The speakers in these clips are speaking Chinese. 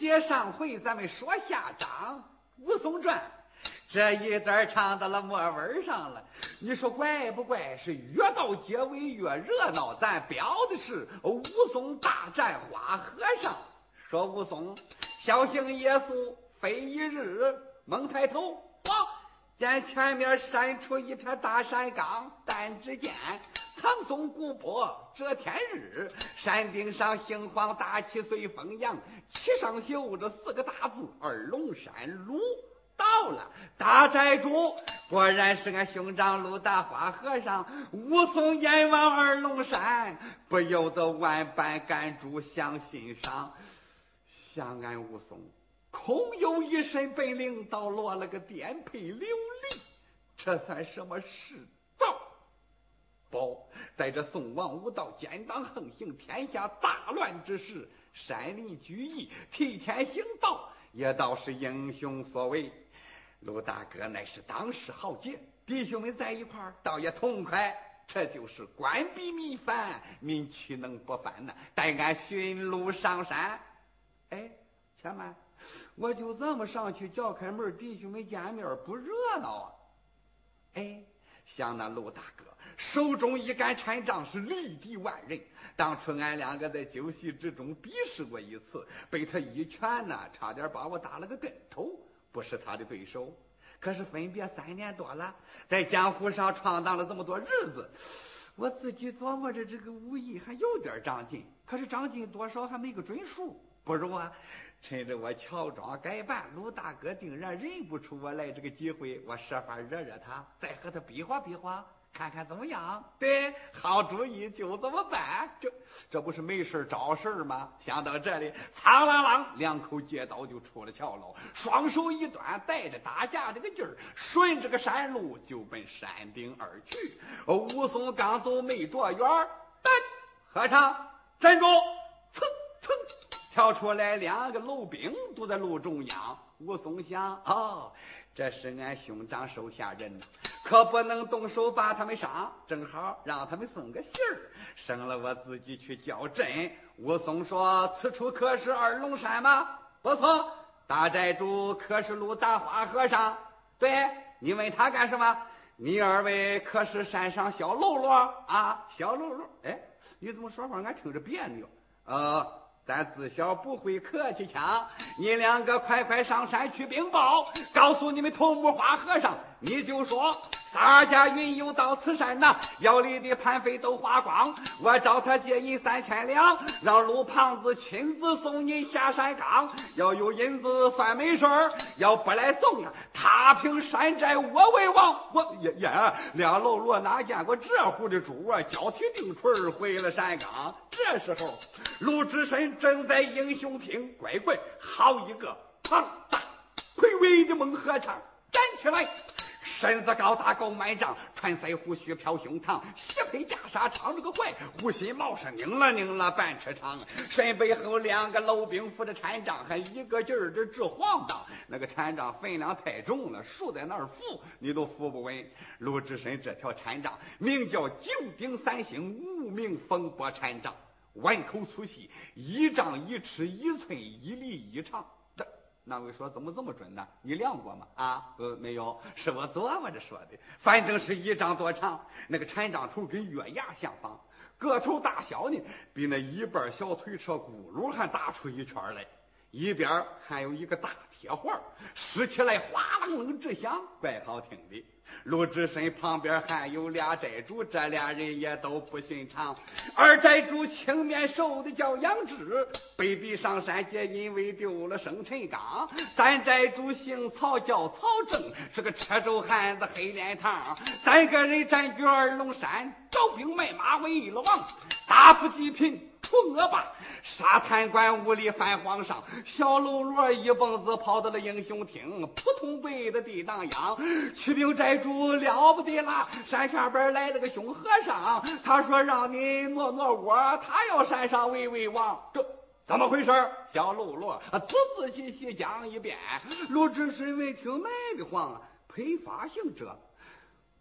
接上回咱们说下章，《武松传》这一段唱到了末尾上了。你说怪不怪？是越到结尾越热闹。咱标的是武松大战花和尚。说武松小心夜宿非一日，猛抬头，哇！见前面闪出一片大山岗，但只见唐松古柏遮天日，山顶上杏黄大旗随风扬，旗上绣着四个大字“二龙山路”。到了大寨主，果然是俺兄长鲁大花和尚。武松眼望二龙山，不由得万般感触向心上，想俺武松。空有一身本领，倒落了个颠沛流离，这算什么事道？不，在这宋王无道奸党横行、天下大乱之时，山林聚义、替天行道，也倒是英雄所为。陆大哥乃是当世豪杰，弟兄们在一块儿，倒也痛快。这就是官逼民反，民岂能不反呢？待俺寻路上山。哎，且慢。我就这么上去叫开门，弟兄们见面不热闹啊！哎，想那陆大哥手中一杆禅杖是力敌万人。当初俺两个在酒席之中比试过一次，被他一拳呢，差点把我打了个跟头，不是他的对手。可是分别三年多了，在江湖上闯荡了这么多日子，我自己琢磨着这个武艺还有点长进，可是长进多少还没个准数，不如啊。趁着我乔装改扮，鲁大哥定然认不出我来这个机会，我设法惹惹他，再和他比划比划，看看怎么样？对，好主意，就这么办。这这不是没事找事儿吗？想到这里，苍啷啷两口借刀就出了桥喽，双手一端，带着打架这个劲儿，顺着个山路就奔山顶而去。武松刚走没多远，噔，和尚站住，噌噌。跳出来两个楼兵堵在路中央，武松想：哦，这是俺兄长手下人，可不能动手把他们杀。正好让他们送个信儿，省了我自己去叫阵。武松说：“此处可是二龙山吗？”不错，大寨主可是鲁大花和尚。对，你问他干什么？你二位可是山上小喽啰啊？小喽啰？哎，你怎么说话？俺听着别扭。呃。咱自小不会客气腔，你两个快快上山去禀报，告诉你们头目花和尚，你就说。洒家云游到此山呐，腰里的盘费都花光，我找他借银三千两，让陆胖子亲自送你下山岗。要有银子算没事儿，要不来送啊，踏平山寨我为王。我呀呀，两喽啰哪见过这户的主啊？交提定锤回了山岗。这时候，鲁智深正在英雄厅，乖乖，好一个庞大魁伟的猛和尚，站起来。身子高大够满丈，穿腮胡须飘胸膛，斜配袈裟长着个怀，护心毛是拧了拧了半尺长。身背后两个老兵扶着禅杖，还一个劲儿的直晃荡。那个禅杖分量太重了，竖在那儿扶你都扶不稳。陆志深这条禅杖名叫九鼎三星无名风波禅杖，碗口粗细，一丈一尺一寸一厘一长。那位说怎么这么准呢？你量过吗？啊，呃，没有，是我琢磨着说的。反正是一丈多长，那个禅杖头跟月牙相仿，个头大小呢，比那一半小推车轱辘还大出一圈来。一边还有一个大铁环，使起来哗啷啷直响，怪好听的。鲁智深旁边还有俩寨主，这俩人也都不寻常。二寨主青面瘦的叫杨志，被逼上山劫，因为丢了生辰纲。三寨主姓曹，叫曹正，是个车轴汉子，黑脸膛。三个人占据二龙山，招兵买马为了王，打不济贫。除恶霸，杀贪官污吏反皇上，小喽啰一蹦子跑到了英雄厅，扑通跪的地当央，驱兵寨主了不得啦！山下边来了个凶和尚，他说让你挪挪窝，他要山上喂喂王。这怎么回事？小喽啰仔仔细细讲一遍。鲁智深闻听卖的慌，配发行者。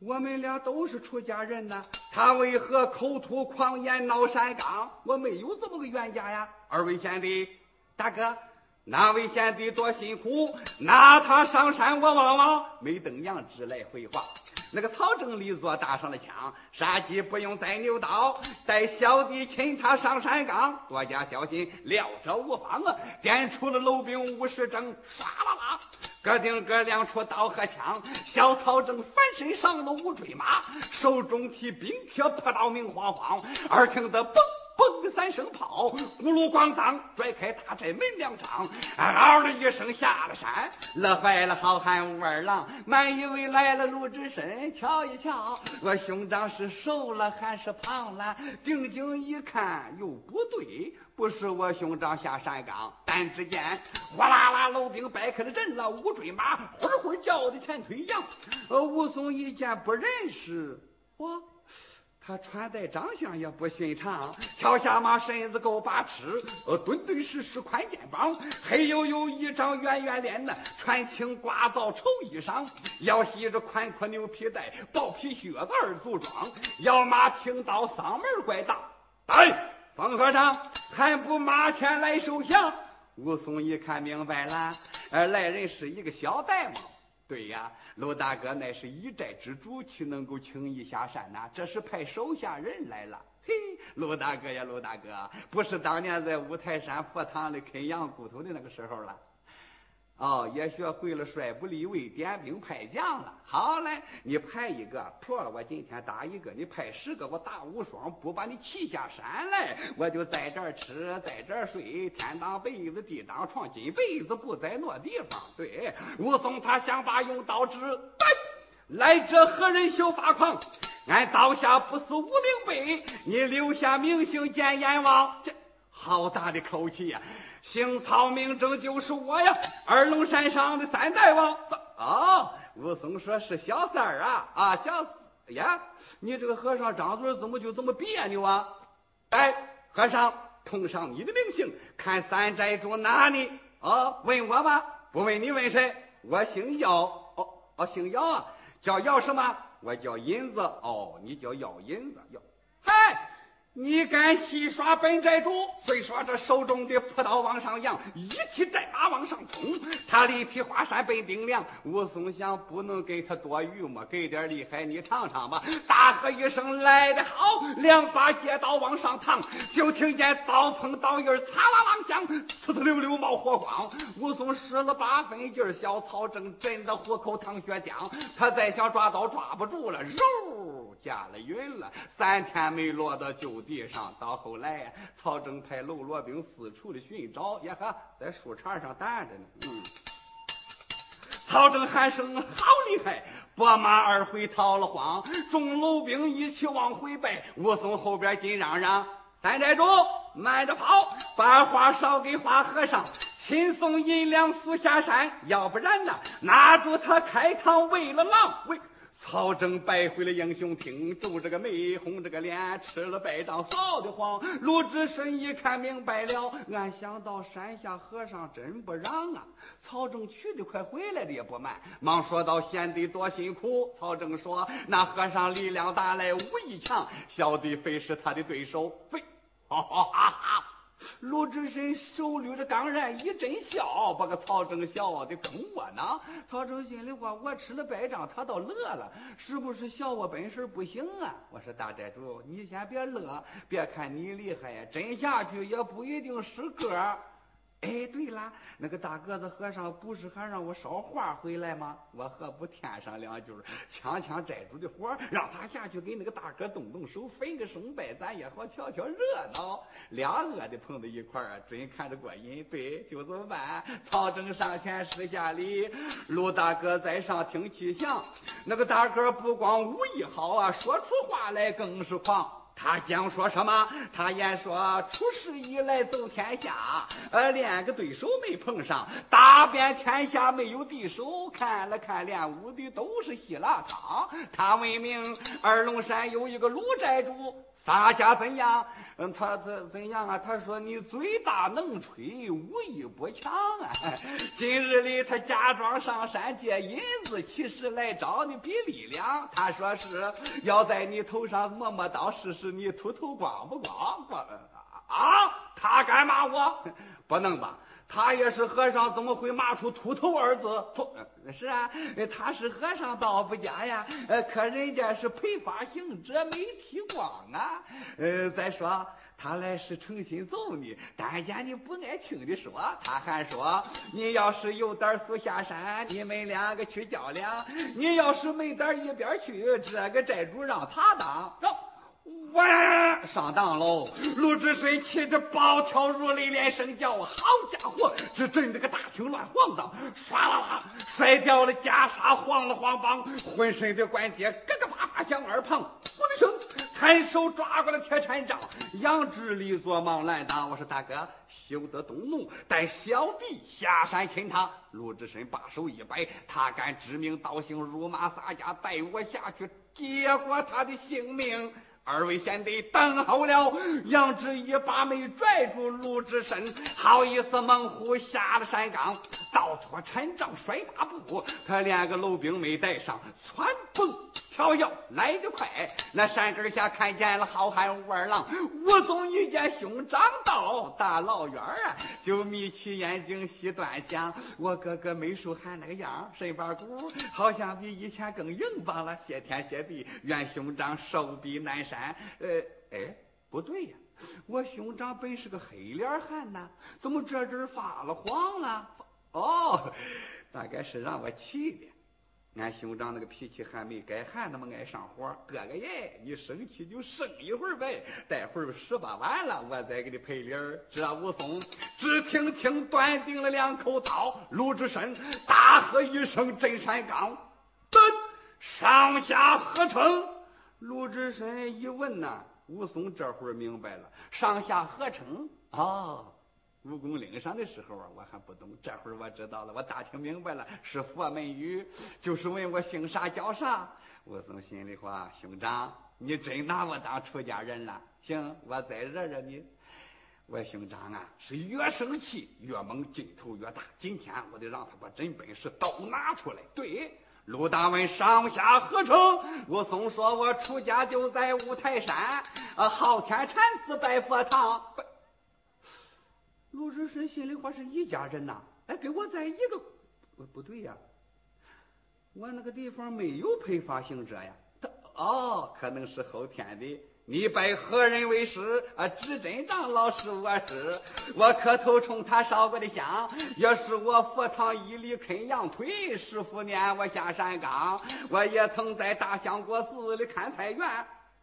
我们俩都是出家人呐，他为何口吐狂言闹山岗？我没有这么个冤家呀！二位贤弟，大哥，那位贤弟多辛苦，拿他上山我望望。没等杨志来回话，那个曹正立坐搭上了枪，杀鸡不用再扭刀，带小弟请他上山岗，多加小心，料着无妨啊！点出了楼兵五十整，唰啦啦，各顶各亮出刀和枪。小曹正翻身上了五坠马，手中提冰铁朴刀明晃晃，耳听得嘣。嘣三声炮，咕噜咣当，拽开大寨门两丈，嗷的一声下了山，乐坏了好汉武二郎，满以为来了鲁智深，瞧一瞧，我兄长是瘦了还是胖了？定睛一看，又不对，不是我兄长下山岗。但只见哗啦啦，楼兵掰开了阵了，五锥马呼呼叫的前腿扬。呃，武松一见不认识，我。他穿戴长相也不寻常，跳下马身子够八尺，呃，敦敦实实宽肩膀，黑黝黝一张圆圆脸呢，穿青刮皂绸衣裳，腰系着宽阔牛皮带，豹皮靴子二组装，要马听到嗓门怪大，来，方和尚还不马前来受降？武松一看明白了，呃，来人是一个小戴嘛。对呀，罗大哥乃是一寨之主，岂能够轻易下山呐？这是派手下人来了。嘿，罗大哥呀，罗大哥，不是当年在五台山佛堂里啃羊骨头的那个时候了。哦，也学会了帅不立位、点兵派将了。好嘞，你派一个破了，我今天打一个；你派十个，我打无双，不把你气下山来，我就在这儿吃，在这儿睡，天当被子，地当床，金被子不再挪地方。对，武松他想把用刀指，来者何人休发狂？俺刀下不死无名碑，你留下名姓见阎王。这好大的口气呀！姓曹名正就是我呀，二龙山上的三大王。哦，武松说是小三儿啊啊，小四呀，你这个和尚张嘴怎么就这么别扭啊？哎，和尚，通上你的名姓，看三寨主哪里？哦，问我吗？不问你问谁？我姓姚。哦哦，姓姚啊，叫姚什么？我叫银子。哦，你叫姚银子。姚，你敢戏耍本寨主？虽说这手中的朴刀往上扬，一提战马往上冲，他力劈华山被冰凉。武松想不能给他多余嘛，给点厉害你尝尝吧。大喝一声来得好，两把尖刀往上趟，就听见刀碰刀印儿，嚓啦啦响，呲呲溜溜冒火光。武松使了八分劲儿，小曹正震得虎口淌血浆，他再想抓刀抓不住了，肉加了云了，三天没落到旧。地上，到后来，曹正派喽啰兵四处的寻找，呀哈，在树杈上待着呢。嗯，曹正喊声好厉害，拨马二回逃了荒，众喽兵一起往回败。武松后边紧嚷嚷：“三寨主，慢着跑，把花捎给花和尚，亲送银两速下山，要不然呢，拿住他开膛喂了狼。”喂。曹正败回了英雄厅，皱着个眉，红着个脸，吃了败仗，臊得慌。鲁智深一看明白了，俺想到山下和尚真不让啊！曹正去的快，回来的也不慢，忙说道：“贤弟多辛苦。”曹正说：“那和尚力量大，来武艺强，小弟非是他的对手。”非，哈哈哈哈！鲁智深手捋着钢刃一阵笑，把个曹正笑的更窝囊。曹正心里话：我吃了败仗，他倒乐了，是不是笑我本事不行啊？我说大寨主，你先别乐，别看你厉害呀，真下去也不一定是个。哎，对了，那个大个子和尚不是还让我捎话回来吗？我何不添上两句，强强寨主的活，让他下去给那个大哥动动手，分个胜败，咱也好瞧瞧热闹。俩恶的碰到一块儿，真看着过瘾。对，就这么办。曹正上前施下礼，陆大哥在上听气象。那个大哥不光武艺好啊，说出话来更是狂。他讲说什么？他言说出世以来走天下，呃，连个对手没碰上，打遍天下没有敌手。看了看练武的都是稀拉汤。他问明二龙山有一个鲁寨主。洒家怎样？嗯，他怎怎样啊？他说你嘴大能吹，武艺不强啊。今日里他假装上山借银子，其实来找你比力量。他说是要在你头上磨磨刀，试试你秃头光不光。光啊！他敢骂我？不能吧？他也是和尚，怎么会骂出秃头二字？秃 是啊，他是和尚倒不假呀。可人家是陪发行者，没剃光啊。呃，再说他来是诚心揍你，但见你不爱听的说，他还说你要是有胆速下山，你们两个去较量；你要是没胆一边去，这个债主让他当。我上当喽！陆志深气得暴跳如雷，连声叫：“好家伙！”只震得个大厅乱晃荡，唰啦啦摔掉了袈裟，晃了晃膀，浑身的关节咯咯叭叭响耳旁。呼的声，抬手抓过了铁禅杖，杨志立作忙拦挡。我说：“大哥，休得动怒，待小弟下山擒他。”陆志深把手一摆：“他敢指名道姓辱骂洒家，带我下去，结果他的性命。”二位贤弟等候了，杨志一把没拽住鲁智深，好意思猛虎下了山岗，倒脱禅杖摔大步，他连个楼兵没带上，窜蹦跳跃来得快。那山根下看见了好汉武二郎，武松一见兄长到，大老远啊就眯起眼睛细端详。我哥哥没手喊那个样，身板骨好像比以前更硬棒了。谢天谢地，愿兄长寿比南山。呃，哎，不对呀，我兄长本是个黑脸汉呐，怎么这阵发了黄了？哦，大概是让我气的。俺兄长那个脾气还没改，还那么爱上火。哥哥耶，你生气就生一会儿呗，待会儿十八完了，我再给你赔礼儿。这武松只听听断定了两口刀，鲁智深大喝一声：“镇山岗！”噔，上下合成。鲁智深一问呐，武松这会儿明白了，上下合称啊。武功岭上的时候啊，我还不懂，这会儿我知道了，我打听明白了，是佛门语，就是问我姓啥叫啥。武松心里话：兄长，你真拿我当出家人了？行，我再惹惹你。我兄长啊，是越生气越猛，劲头越大。今天我得让他把真本事都拿出来。对。鲁大文上下何成，武松说：“我出家就在五台山，啊，昊天禅寺拜佛堂。”陆志深心里话是一家人呐，哎，跟我在一个，不不对呀，我那个地方没有配发行者呀。他哦，可能是后天的。你拜何人为师？啊，指真长老是我师，我磕头冲他烧过的香，也是我佛堂一里啃羊腿。师傅撵我下山岗，我也曾在大香国寺里看菜园。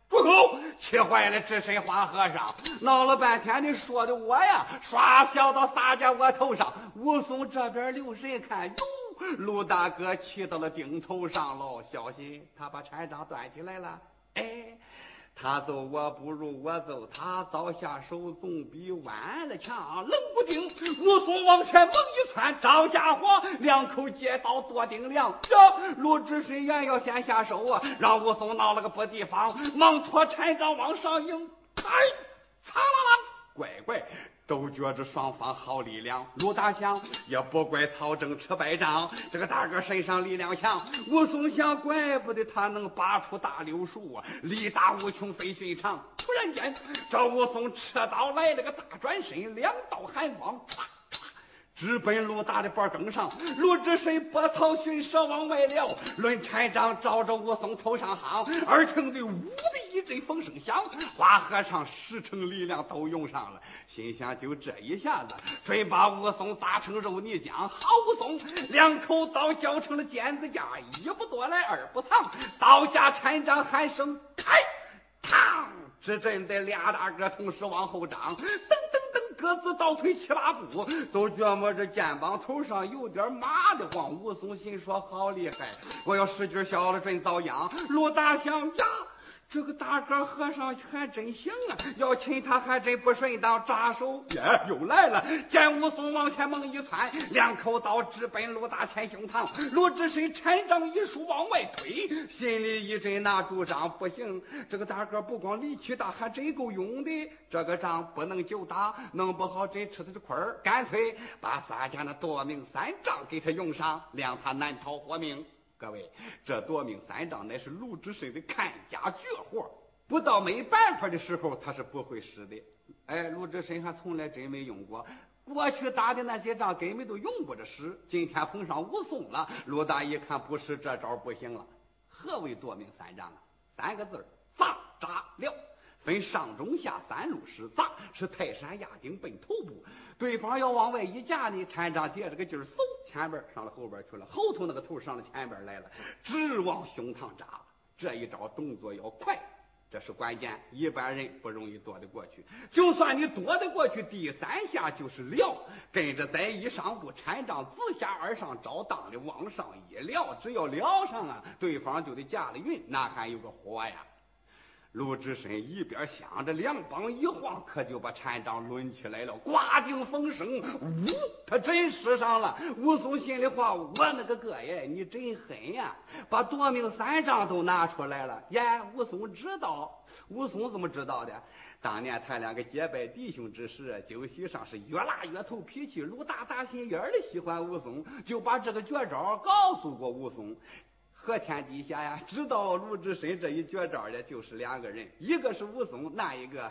住口！气坏了智深花和尚，闹了半天，你说的我呀，唰笑到洒在我头上。武松这边留神看，哟，陆大哥气到了顶头上喽，小心他把禅杖端起来了，哎。他揍我不如我揍他，早下手总比晚了强。冷不丁，武松往前猛一窜，张家伙两口接刀做顶梁。这鲁智深原要先下手啊，让武松闹了个不地方，忙拖禅杖往上迎，哎，擦啦啦，乖乖。都觉着双方好力量，鲁大祥也不怪曹正吃败仗，这个大个身上力量强。武松想，怪不得他能拔出大柳树啊，力大无穷，非寻常。突然间，这武松持刀来了个大转身，两道寒光唰。直奔鲁大的脖梗上，鲁智深拨草寻蛇往外撩，抡禅杖照着武松头上夯，耳听得呜的一阵风声响，花和尚十成力量都用上了，心想就这一下子，准把武松砸成肉泥浆。好武松，两口刀绞成了尖子架，一不多来二不藏，刀架禅杖喊声开，嘡，只震得俩大个同时往后张，噔噔噔。各自倒退七八步，都觉摸着肩膀头上有点麻的慌。武松心说：“好厉害！我要使劲削了，准遭殃。”鲁大祥呀。这个大个和尚还真行啊！要擒他还真不顺当，扎手耶，又来了！见武松往前猛一窜，两口刀直奔鲁大千胸膛。鲁智深禅杖一竖往外推，心里一阵那主张，不行，这个大个不光力气大，还真够用的。这个仗不能就打，弄不好真吃他的亏儿。干脆把洒家那夺命三丈给他用上，谅他难逃活命。各位，这夺命三丈乃是鲁智深的看家绝活，不到没办法的时候，他是不会使的。哎，鲁智深还从来真没用过。过去打的那些仗根本都用不着使，今天碰上武松了，陆大一看不使这招不行了。何为夺命三丈啊？三个字儿：砸扎了。分上中下三路使，砸是泰山压顶奔头部，对方要往外一架呢，禅杖借着个劲儿，嗖，前边上了后边去了，后头那个头上了前边来了，直往胸膛扎。这一招动作要快，这是关键，一般人不容易躲得过去。就算你躲得过去，第三下就是撩，跟着再一上步，禅杖自下而上，照当的往上一撩，只要撩上啊，对方就得架了云，那还有个活呀。鲁智深一边想着，两膀一晃，可就把禅杖抡起来了。刮顶风声，呜，他真使上了。武松心里话：我那个哥耶，你真狠呀！把夺命三丈都拿出来了。耶，武松知道。武松怎么知道的？当年他两个结拜弟兄之时，酒席上是越拉越投脾气，鲁大大心眼的喜欢武松，就把这个绝招告诉过武松。和天底下呀，知道鲁智深这一绝招的，就是两个人，一个是武松，那一个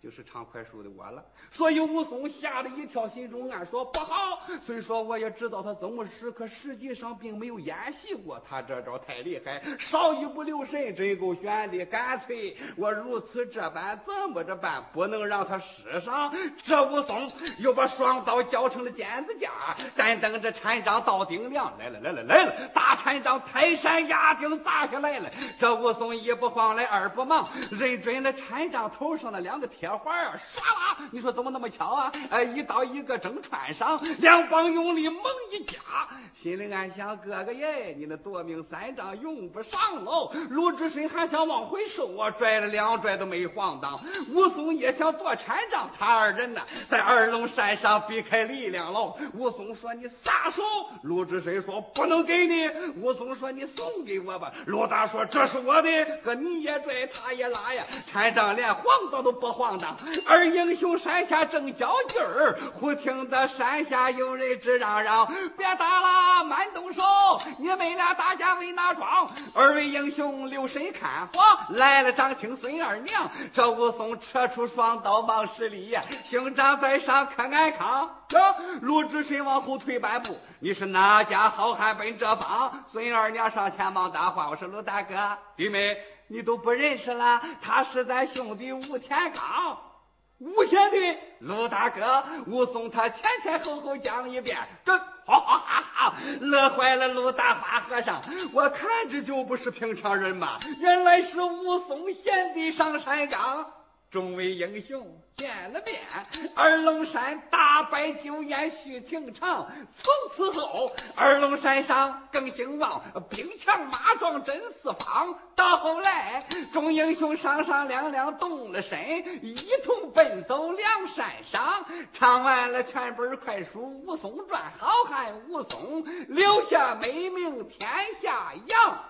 就是唱快书的我了。所以武松吓了一跳，心中暗说：不好。虽说我也知道他怎么使，可实际上并没有演习过。他这招太厉害，稍一不留神，真够悬的。干脆我如此这般，怎么着办？不能让他使上。这武松又把双刀交成了剪子架，但等着禅杖到顶梁。来了，来了，来了！大禅杖泰山。压顶砸下来了，这武松一不慌来二不忙，认准了禅杖头上的两个铁环啊，唰啦！你说怎么那么巧啊？哎，一刀一个正穿上，两帮用力猛一夹，心里暗想：哥哥耶，你那夺命三丈用不上喽！鲁智深还想往回收啊，拽了两拽都没晃荡。武松也想夺禅杖，他二人呢在二龙山上比开力量喽。武松说：“你撒手！”鲁智深说：“不能给你。”武松说：“你。”送给我吧，罗大说这是我的，和你也拽，他也拉呀，禅杖连晃荡都不晃荡。二英雄山下正较劲儿，忽听得山下有人直嚷嚷：“别打了，慢动手！你们俩打架为哪桩？”二位英雄留神看，慌来了张青孙二娘。这武松扯出双刀忙施礼，兄长在上可安康。鲁智深往后退半步：“你是哪家好汉奔这方？”孙二娘上前忙搭话：“我说鲁大哥，弟妹，你都不认识了？他是咱兄弟吴天刚。”吴贤弟，鲁大哥，武松他前前后后讲一遍，这哈哈哈哈，乐坏了鲁大花和尚。我看着就不是平常人嘛，原来是武松贤弟上山岗。众位英雄见了面，二龙山大摆酒宴叙情长。从此后，二龙山上更兴旺，兵强马壮真四方。到后来，众英雄商商量量动了身，一同奔走梁山上。唱完了全本快书《武松传》，好汉武松留下美名天下扬。